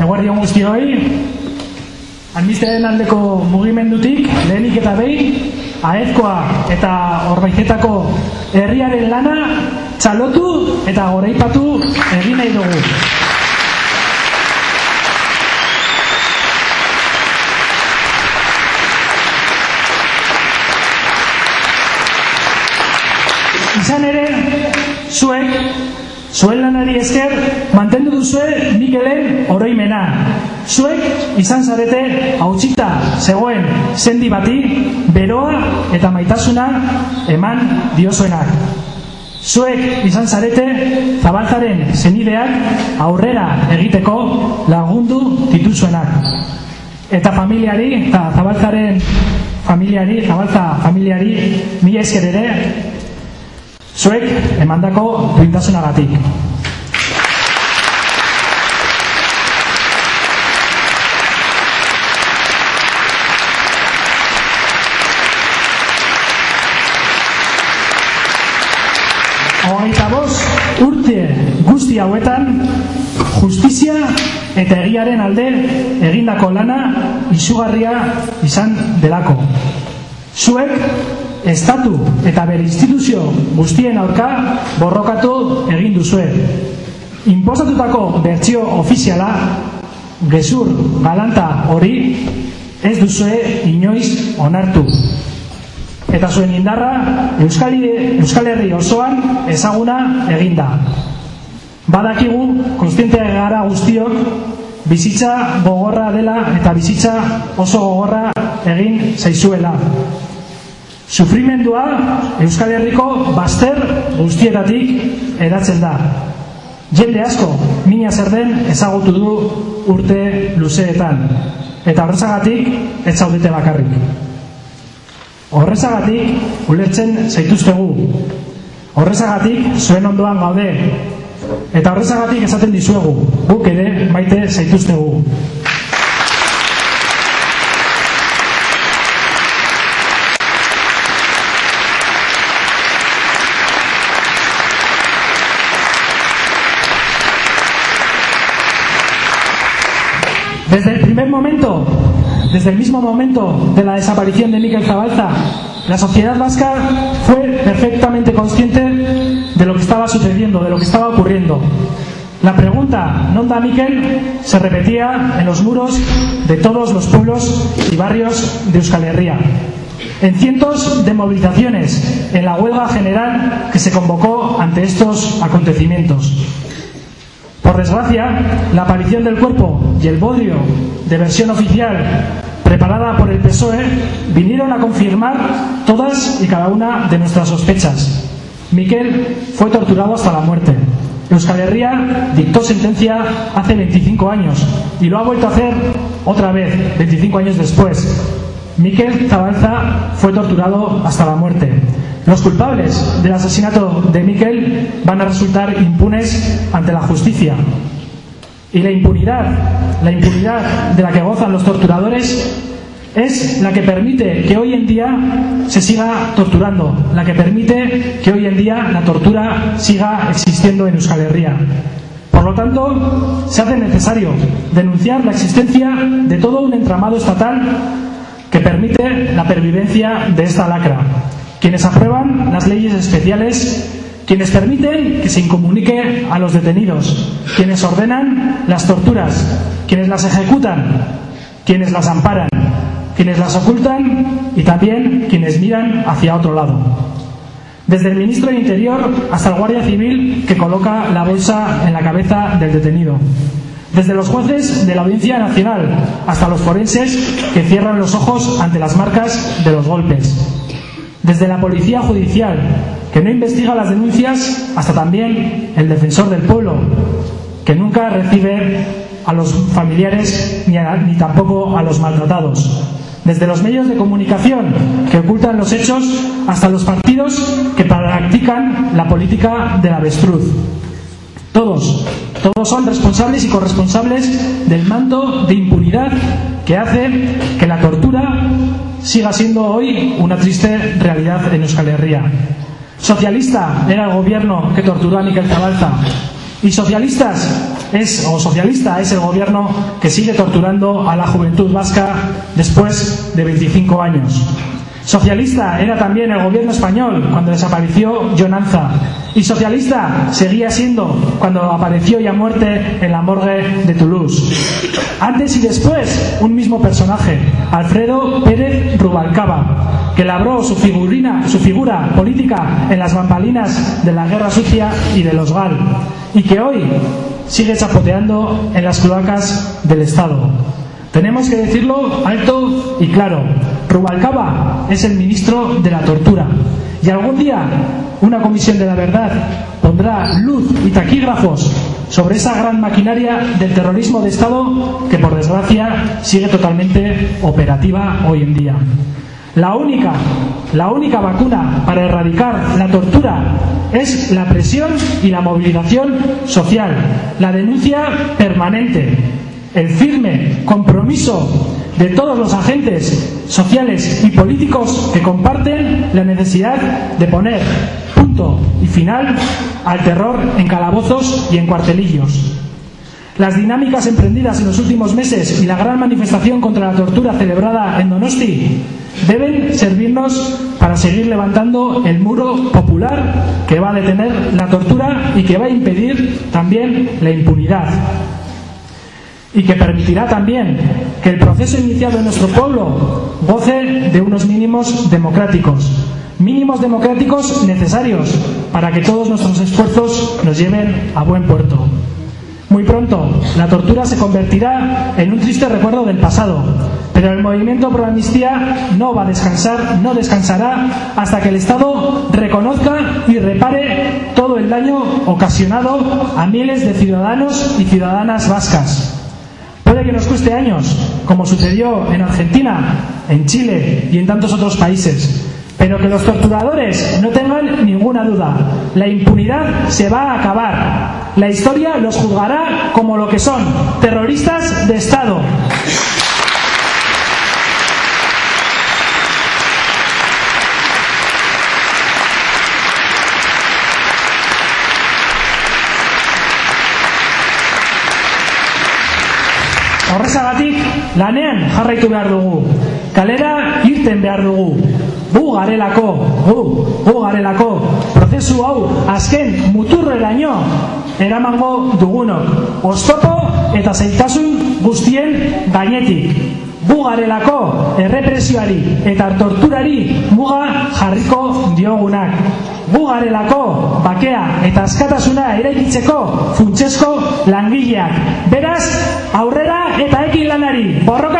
Eguardion guztioi, Almiztearen aldeko mugimendutik, lehenik eta behin, aezkoa eta horbaizetako herriaren lana txalotu eta goreipatu egin nahi dugu. Izan ere, zuek, zuen lanari esker, mantendu duzue Mikelen oroimena. Zuek izan zarete hautsita zegoen sendi bati, beroa eta maitasuna eman diozuenak. Zuek izan zarete zabaltzaren zenideak aurrera egiteko lagundu dituzuenak. Eta familiari, eta zabaltzaren familiari, zabaltza familiari, mila esker ere, zuek emandako duintasunagatik. Bost urte guzti hauetan justizia eta egiaren alde egindako lana izugarria izan delako. Zuek estatu eta bere instituzio guztien aurka borrokatu egin duzue. Inposatutako bertsio ofiziala gezur galanta hori ez duzue inoiz onartu. Eta zuen indarra Euskal, Euskal Herri osoan ezaguna eginda. Badakigu, konstiente gara guztiok, bizitza gogorra dela eta bizitza oso gogorra egin zaizuela. Sufrimendua Euskal Herriko bazter guztietatik edatzen da. Jende asko, mina zer den ezagutu du urte luzeetan. Eta horrezagatik, ez zaudete bakarrik. Horrezagatik, ulertzen zaituztegu. Horrezagatik, zuen ondoan gaude. Eta horrezagatik esaten dizuegu, guk ere maite zaituztegu. Desde el primer momento, desde el mismo momento de la desaparición de Miquel Zabalza, la sociedad vasca fue perfectamente consciente de lo que estaba sucediendo, de lo que estaba ocurriendo. La pregunta ¿non da Miquel? se repetía en los muros de todos los pueblos y barrios de Euskal Herria. En cientos de movilizaciones en la huelga general que se convocó ante estos acontecimientos. Por desgracia, la aparición del cuerpo y el bodrio de versión oficial preparada por el PSOE vinieron a confirmar todas y cada una de nuestras sospechas. Miquel fue torturado hasta la muerte. Euskal Herria dictó sentencia hace 25 años y lo ha vuelto a hacer otra vez, 25 años después. Miquel Zabalza fue torturado hasta la muerte. Los culpables del asesinato de Miquel van a resultar impunes ante la justicia. Y la impunidad, la impunidad de la que gozan los torturadores es la que permite que hoy en día se siga torturando, la que permite que hoy en día la tortura siga existiendo en Euskal. Por lo tanto, se hace necesario denunciar la existencia de todo un entramado estatal que permite la pervivencia de esta lacra. Quienes aprueban las leyes especiales, quienes permiten que se incomunique a los detenidos, quienes ordenan las torturas, quienes las ejecutan, quienes las amparan, quienes las ocultan y también quienes miran hacia otro lado. Desde el ministro de Interior hasta el guardia civil que coloca la bolsa en la cabeza del detenido. Desde los jueces de la Audiencia Nacional hasta los forenses que cierran los ojos ante las marcas de los golpes. Desde la Policía Judicial que no investiga las denuncias hasta también el defensor del pueblo que nunca recibe a los familiares ni, tampoco a los maltratados. Desde los medios de comunicación que ocultan los hechos hasta los partidos que practican la política del avestruz. Todos, todos son responsables y corresponsables del manto de impunidad que hace que la tortura siga siendo hoy una triste realidad en Euskal Herria. Socialista era el gobierno que torturó a Miquel Zabalza. Y socialistas es, o socialista es el gobierno que sigue torturando a la juventud vasca después de 25 años. Socialista era también el gobierno español cuando desapareció Jonanza. Y socialista seguía siendo cuando apareció ya muerte en la morgue de Toulouse. Antes y después, un mismo personaje, Alfredo Pérez Rubalcaba, que labró su, figurina, su figura política en las bambalinas de la guerra sucia y de los GAL, y que hoy sigue chapoteando en las cloacas del Estado. Tenemos que decirlo alto y claro. Rubalcaba es el ministro de la tortura. Y algún día una comisión de la verdad pondrá luz y taquígrafos sobre esa gran maquinaria del terrorismo de Estado que por desgracia sigue totalmente operativa hoy en día. La única, la única vacuna para erradicar la tortura es la presión y la movilización social, la denuncia permanente, el firme compromiso de todos los agentes sociales y políticos que comparten la necesidad de poner punto y final al terror en calabozos y en cuartelillos. Las dinámicas emprendidas en los últimos meses y la gran manifestación contra la tortura celebrada en Donosti deben servirnos para seguir levantando el muro popular que va a detener la tortura y que va a impedir también la impunidad y que permitirá también que el proceso iniciado en nuestro pueblo goce de unos mínimos democráticos, mínimos democráticos necesarios para que todos nuestros esfuerzos nos lleven a buen puerto. Muy pronto, la tortura se convertirá en un triste recuerdo del pasado, pero el movimiento pro amnistía no va a descansar, no descansará hasta que el Estado reconozca y repare todo el daño ocasionado a miles de ciudadanos y ciudadanas vascas. Puede que nos cueste años, como sucedió en Argentina, en Chile y en tantos otros países, pero que los torturadores no tengan ninguna duda. La impunidad se va a acabar. La historia los juzgará como lo que son, terroristas de Estado. Horrezagatik, lanean jarraitu behar dugu. Kalera irten behar dugu. Gu garelako, gu, gu garelako, prozesu hau azken muturreraino eramango dugunok. Oztopo eta zaitasun guztien gainetik. Gu garelako errepresioari eta torturari muga jarriko diogunak. Gu garelako bakea eta askatasuna eraikitzeko funtsesko langileak. Beraz, aurrera eta ekin lanari. Elkar.